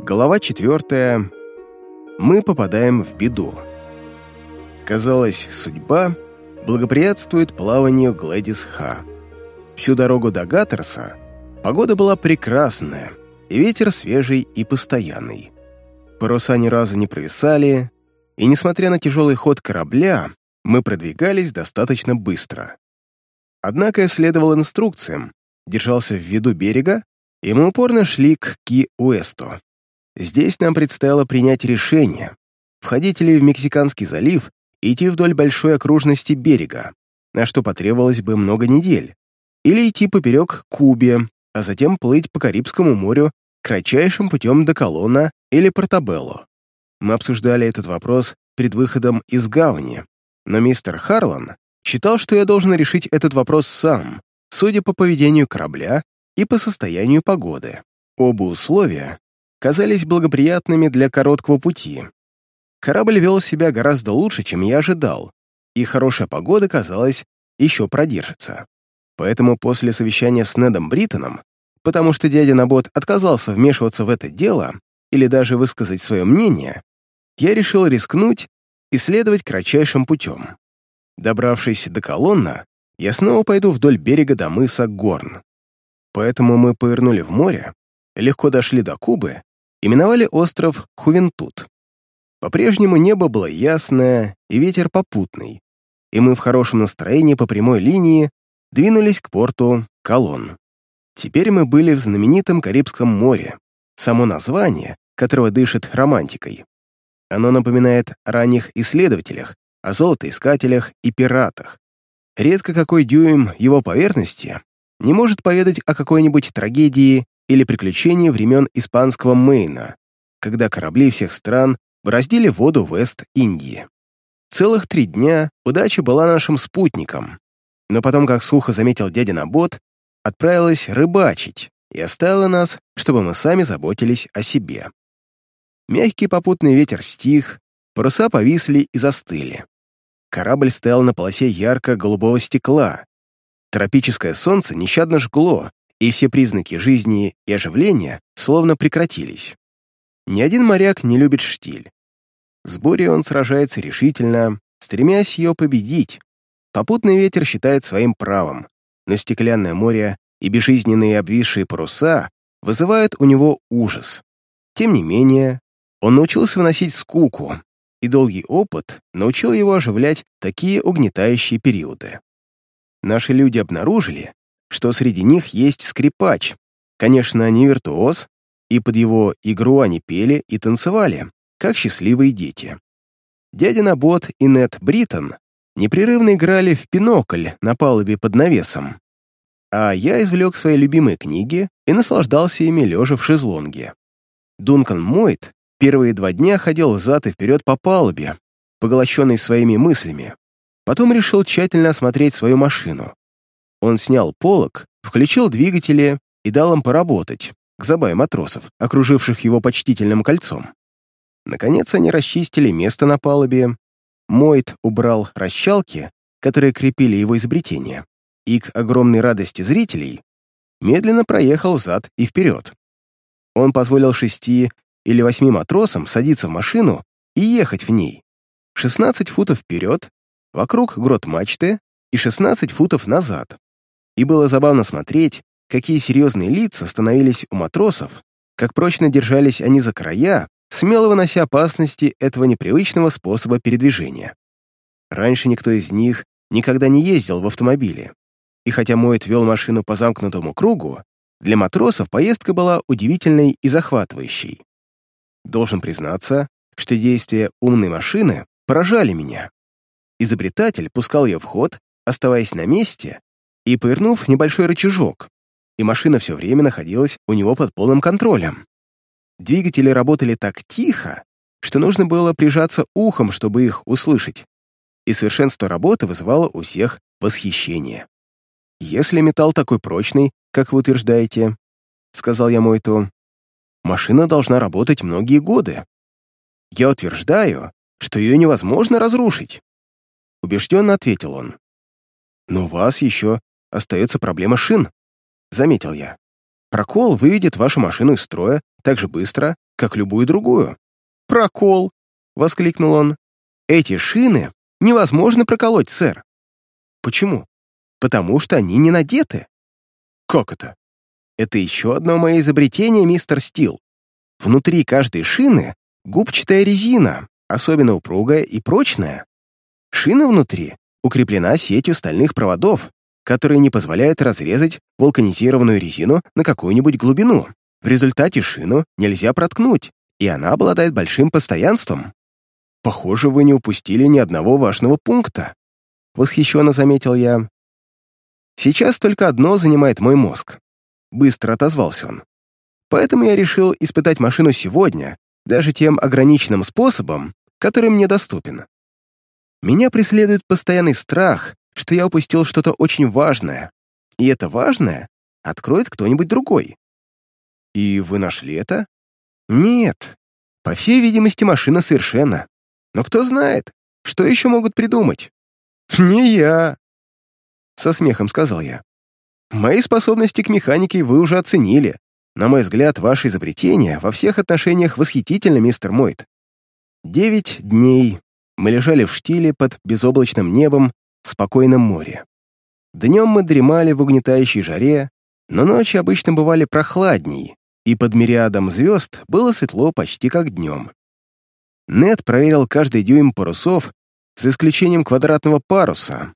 Глава четвертая. Мы попадаем в беду. Казалось, судьба благоприятствует плаванию Глэдис Ха. Всю дорогу до Гаттерса погода была прекрасная, и ветер свежий и постоянный. Паруса ни разу не провисали, и, несмотря на тяжелый ход корабля, мы продвигались достаточно быстро. Однако я следовал инструкциям, держался в виду берега, и мы упорно шли к Ки-Уэсту. Здесь нам предстояло принять решение, входить ли в Мексиканский залив и идти вдоль большой окружности берега, на что потребовалось бы много недель, или идти поперек Кубе, а затем плыть по Карибскому морю кратчайшим путем до Колона или Портабелло. Мы обсуждали этот вопрос перед выходом из гавани, но мистер Харлан считал, что я должен решить этот вопрос сам, судя по поведению корабля и по состоянию погоды. Оба условия казались благоприятными для короткого пути. Корабль вел себя гораздо лучше, чем я ожидал, и хорошая погода, казалось, еще продержится. Поэтому после совещания с Недом Бриттоном, потому что дядя Набот отказался вмешиваться в это дело или даже высказать свое мнение, я решил рискнуть и следовать кратчайшим путем. Добравшись до колонна, я снова пойду вдоль берега до мыса Горн. Поэтому мы повернули в море, легко дошли до Кубы именовали остров Хувентут. По-прежнему небо было ясное и ветер попутный, и мы в хорошем настроении по прямой линии двинулись к порту Колон. Теперь мы были в знаменитом Карибском море, само название, которого дышит романтикой. Оно напоминает о ранних исследователях, о золотоискателях и пиратах. Редко какой дюйм его поверхности не может поведать о какой-нибудь трагедии или приключения времен испанского Мейна, когда корабли всех стран бороздили воду Вест-Индии. Целых три дня удача была нашим спутником, но потом, как сухо заметил дядя Набот, отправилась рыбачить и оставила нас, чтобы мы сами заботились о себе. Мягкий попутный ветер стих, паруса повисли и застыли. Корабль стоял на полосе ярко-голубого стекла. Тропическое солнце нещадно жгло, и все признаки жизни и оживления словно прекратились. Ни один моряк не любит штиль. С бурей он сражается решительно, стремясь ее победить. Попутный ветер считает своим правом, но стеклянное море и безжизненные обвисшие паруса вызывают у него ужас. Тем не менее, он научился выносить скуку, и долгий опыт научил его оживлять такие угнетающие периоды. Наши люди обнаружили, что среди них есть скрипач, конечно, не виртуоз, и под его игру они пели и танцевали, как счастливые дети. Дядя Набот и Нет Бриттон непрерывно играли в пинокль на палубе под навесом, а я извлек свои любимые книги и наслаждался ими лежа в шезлонге. Дункан Мойт первые два дня ходил взад и вперед по палубе, поглощенный своими мыслями. Потом решил тщательно осмотреть свою машину. Он снял полог, включил двигатели и дал им поработать, к забаве матросов, окруживших его почтительным кольцом. Наконец они расчистили место на палубе, Мойт убрал расчалки, которые крепили его изобретение, и, к огромной радости зрителей, медленно проехал взад и вперед. Он позволил шести или восьми матросам садиться в машину и ехать в ней. 16 футов вперед, вокруг грот мачты и 16 футов назад. И было забавно смотреть, какие серьезные лица становились у матросов, как прочно держались они за края, смело вынося опасности этого непривычного способа передвижения. Раньше никто из них никогда не ездил в автомобиле, и хотя Мойт вел машину по замкнутому кругу, для матросов поездка была удивительной и захватывающей. Должен признаться, что действия умной машины поражали меня. Изобретатель пускал ее в ход, оставаясь на месте и повернув небольшой рычажок, и машина все время находилась у него под полным контролем. Двигатели работали так тихо, что нужно было прижаться ухом, чтобы их услышать, и совершенство работы вызывало у всех восхищение. «Если металл такой прочный, как вы утверждаете, — сказал я Мойту, — машина должна работать многие годы. Я утверждаю, что ее невозможно разрушить. Убежденно ответил он. Но вас еще остается проблема шин», — заметил я. «Прокол выведет вашу машину из строя так же быстро, как любую другую. «Прокол!» — воскликнул он. «Эти шины невозможно проколоть, сэр». «Почему?» «Потому что они не надеты». «Как это?» «Это еще одно мое изобретение, мистер Стил. Внутри каждой шины губчатая резина, особенно упругая и прочная. Шина внутри укреплена сетью стальных проводов, которые не позволяют разрезать вулканизированную резину на какую-нибудь глубину. В результате шину нельзя проткнуть, и она обладает большим постоянством. Похоже, вы не упустили ни одного важного пункта. Восхищенно заметил я. Сейчас только одно занимает мой мозг. Быстро отозвался он. Поэтому я решил испытать машину сегодня, даже тем ограниченным способом, который мне доступен. Меня преследует постоянный страх, что я упустил что-то очень важное, и это важное откроет кто-нибудь другой. И вы нашли это? Нет. По всей видимости, машина совершенна. Но кто знает, что еще могут придумать? Не я. Со смехом сказал я. Мои способности к механике вы уже оценили. На мой взгляд, ваше изобретение во всех отношениях восхитительно, мистер Мойт. Девять дней мы лежали в штиле под безоблачным небом спокойном море. Днем мы дремали в угнетающей жаре, но ночи обычно бывали прохладней, и под мириадом звезд было светло почти как днем. Нед проверил каждый дюйм парусов, за исключением квадратного паруса,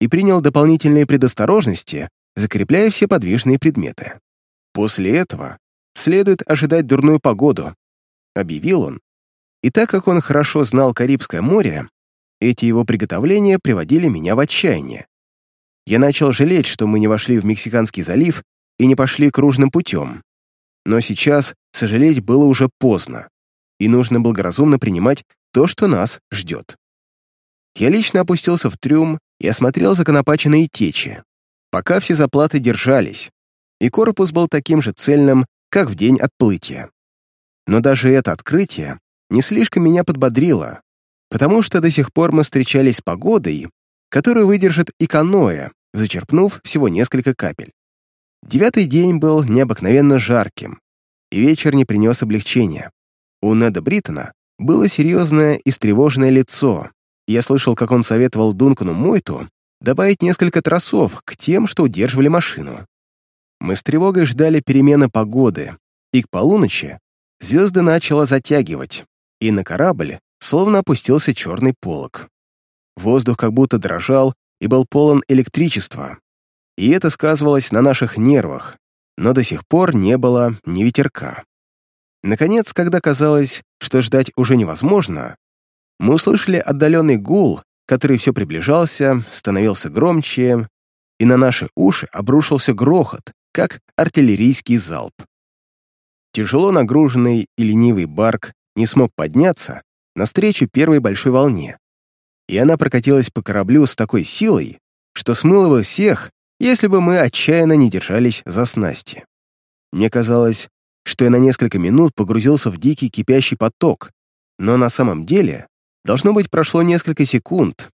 и принял дополнительные предосторожности, закрепляя все подвижные предметы. После этого следует ожидать дурную погоду, объявил он, и так как он хорошо знал Карибское море, эти его приготовления приводили меня в отчаяние. Я начал жалеть, что мы не вошли в Мексиканский залив и не пошли кружным путем. Но сейчас сожалеть было уже поздно, и нужно благоразумно принимать то, что нас ждет. Я лично опустился в трюм и осмотрел законопаченные течи. Пока все заплаты держались, и корпус был таким же цельным, как в день отплытия. Но даже это открытие не слишком меня подбодрило, потому что до сих пор мы встречались с погодой, которую выдержит и каноэ, зачерпнув всего несколько капель. Девятый день был необыкновенно жарким, и вечер не принес облегчения. У Неда Бриттона было серьезное и встревоженное лицо, я слышал, как он советовал Дункану Мойту добавить несколько тросов к тем, что удерживали машину. Мы с тревогой ждали перемены погоды, и к полуночи звезды начало затягивать, и на корабль словно опустился черный полог. Воздух как будто дрожал и был полон электричества, и это сказывалось на наших нервах, но до сих пор не было ни ветерка. Наконец, когда казалось, что ждать уже невозможно, мы услышали отдаленный гул, который все приближался, становился громче, и на наши уши обрушился грохот, как артиллерийский залп. Тяжело нагруженный и ленивый барк не смог подняться навстречу первой большой волне, и она прокатилась по кораблю с такой силой, что смыла бы всех, если бы мы отчаянно не держались за снасти. Мне казалось, что я на несколько минут погрузился в дикий кипящий поток, но на самом деле, должно быть, прошло несколько секунд,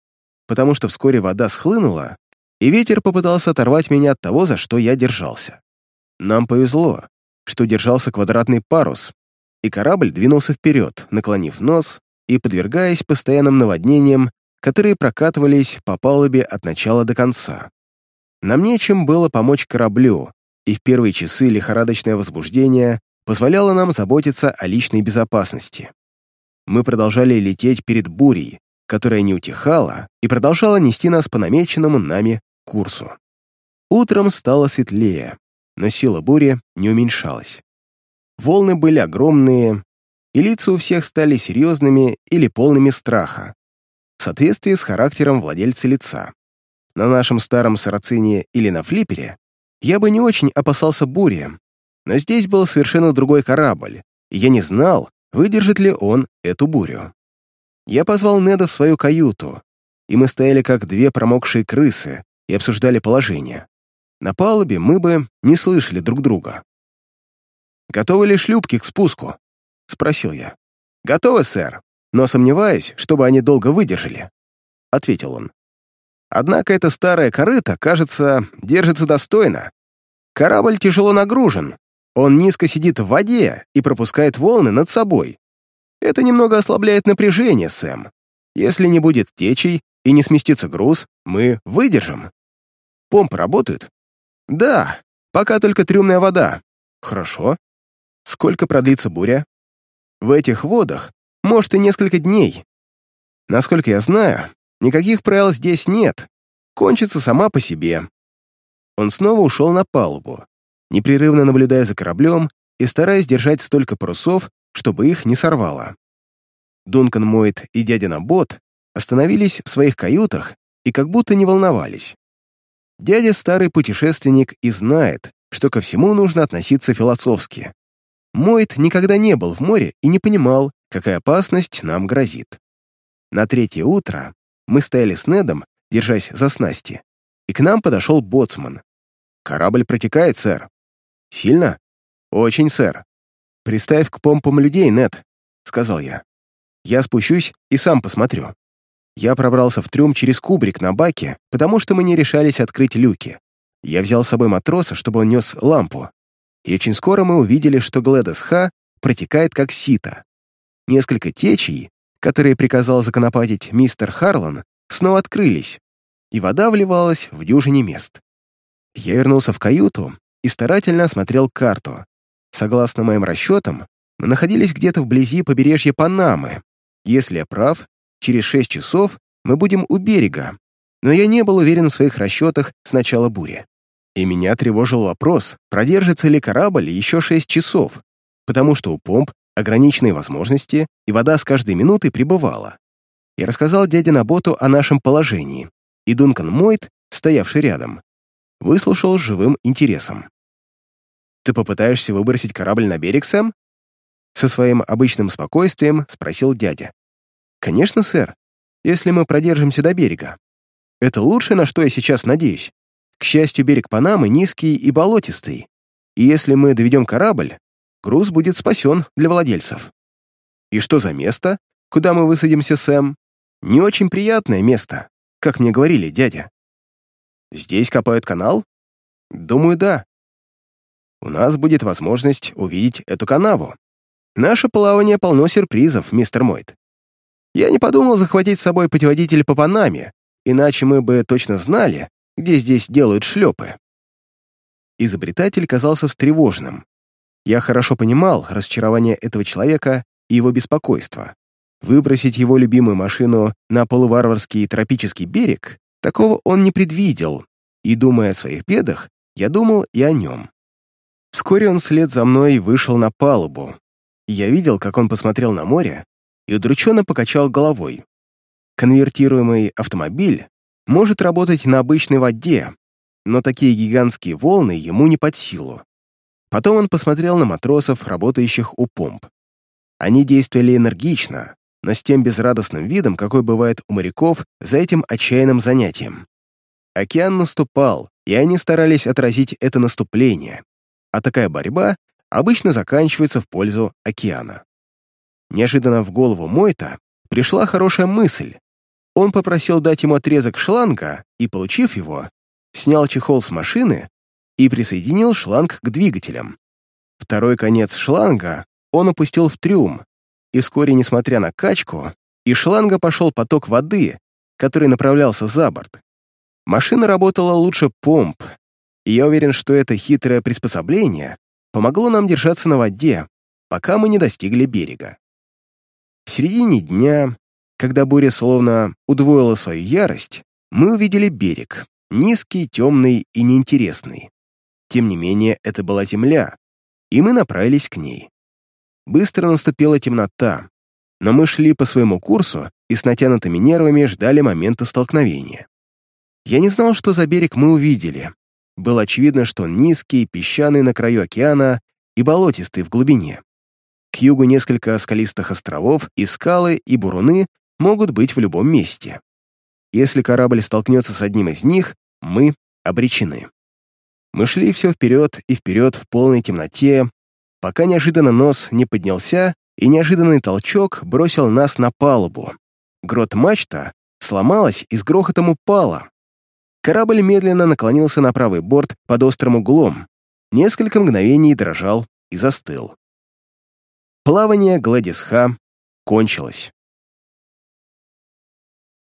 потому что вскоре вода схлынула, и ветер попытался оторвать меня от того, за что я держался. Нам повезло, что держался квадратный парус, и корабль двинулся вперед, наклонив нос и подвергаясь постоянным наводнениям, которые прокатывались по палубе от начала до конца. Нам нечем было помочь кораблю, и в первые часы лихорадочное возбуждение позволяло нам заботиться о личной безопасности. Мы продолжали лететь перед бурей, которая не утихала и продолжала нести нас по намеченному нами курсу. Утром стало светлее, но сила бури не уменьшалась. Волны были огромные, и лица у всех стали серьезными или полными страха, в соответствии с характером владельца лица. На нашем старом сарацине или на флипере я бы не очень опасался бури, но здесь был совершенно другой корабль, и я не знал, выдержит ли он эту бурю. Я позвал Неда в свою каюту, и мы стояли как две промокшие крысы и обсуждали положение. На палубе мы бы не слышали друг друга. «Готовы ли шлюпки к спуску?» — спросил я. «Готовы, сэр, но сомневаюсь, чтобы они долго выдержали», — ответил он. «Однако эта старая корыта, кажется, держится достойно. Корабль тяжело нагружен, он низко сидит в воде и пропускает волны над собой. Это немного ослабляет напряжение, Сэм. Если не будет течей и не сместится груз, мы выдержим. Помпы работают? Да, пока только трюмная вода. Хорошо. Сколько продлится буря? В этих водах, может, и несколько дней. Насколько я знаю, никаких правил здесь нет. Кончится сама по себе. Он снова ушел на палубу, непрерывно наблюдая за кораблем и стараясь держать столько парусов, чтобы их не сорвало. Дункан Мойт и дядя Набот остановились в своих каютах и как будто не волновались. Дядя старый путешественник и знает, что ко всему нужно относиться философски. Мойт никогда не был в море и не понимал, какая опасность нам грозит. На третье утро мы стояли с Недом, держась за снасти, и к нам подошел боцман. «Корабль протекает, сэр». «Сильно?» «Очень, сэр». «Приставь к помпам людей, Нед», — сказал я. «Я спущусь и сам посмотрю». Я пробрался в трюм через кубрик на баке, потому что мы не решались открыть люки. Я взял с собой матроса, чтобы он нес лампу. И очень скоро мы увидели, что Глэдес Ха протекает как сито. Несколько течей, которые приказал законопатить мистер Харлан, снова открылись, и вода вливалась в дюжине мест. Я вернулся в каюту и старательно осмотрел карту. Согласно моим расчетам, мы находились где-то вблизи побережья Панамы. Если я прав, через шесть часов мы будем у берега, но я не был уверен в своих расчетах с начала бури. И меня тревожил вопрос, продержится ли корабль еще шесть часов, потому что у помп ограниченные возможности, и вода с каждой минутой прибывала. Я рассказал дяде Наботу о нашем положении, и Дункан Мойт, стоявший рядом, выслушал с живым интересом. «Ты попытаешься выбросить корабль на берег, Сэм?» Со своим обычным спокойствием спросил дядя. «Конечно, сэр, если мы продержимся до берега. Это лучшее, на что я сейчас надеюсь. К счастью, берег Панамы низкий и болотистый, и если мы доведем корабль, груз будет спасен для владельцев. И что за место, куда мы высадимся, Сэм? Не очень приятное место как мне говорили, дядя. Здесь копают канал? Думаю, да. У нас будет возможность увидеть эту канаву. Наше плавание полно сюрпризов, мистер Мойт. Я не подумал захватить с собой путеводитель по Панаме, иначе мы бы точно знали, где здесь делают шлепы. Изобретатель казался встревоженным. Я хорошо понимал разочарование этого человека и его беспокойство. Выбросить его любимую машину на полуварварский тропический берег, такого он не предвидел, и, думая о своих бедах, я думал и о нем. Вскоре он вслед за мной вышел на палубу, я видел, как он посмотрел на море и удрученно покачал головой. Конвертируемый автомобиль может работать на обычной воде, но такие гигантские волны ему не под силу. Потом он посмотрел на матросов, работающих у помп. Они действовали энергично, но с тем безрадостным видом, какой бывает у моряков за этим отчаянным занятием. Океан наступал, и они старались отразить это наступление, а такая борьба обычно заканчивается в пользу океана. Неожиданно в голову Мойта пришла хорошая мысль. Он попросил дать ему отрезок шланга и, получив его, снял чехол с машины и присоединил шланг к двигателям. Второй конец шланга он опустил в трюм, и вскоре, несмотря на качку, из шланга пошел поток воды, который направлялся за борт. Машина работала лучше помп, и я уверен, что это хитрое приспособление помогло нам держаться на воде, пока мы не достигли берега. В середине дня, когда буря словно удвоила свою ярость, мы увидели берег, низкий, темный и неинтересный. Тем не менее, это была земля, и мы направились к ней. Быстро наступила темнота, но мы шли по своему курсу и с натянутыми нервами ждали момента столкновения. Я не знал, что за берег мы увидели. Было очевидно, что он низкий, песчаный на краю океана и болотистый в глубине. К югу несколько скалистых островов, и скалы, и буруны могут быть в любом месте. Если корабль столкнется с одним из них, мы обречены. Мы шли все вперед и вперед в полной темноте, пока неожиданно нос не поднялся, и неожиданный толчок бросил нас на палубу. Грот-мачта сломалась и с грохотом упала. Корабль медленно наклонился на правый борт под острым углом, несколько мгновений дрожал и застыл. Плавание Гладис Ха кончилось.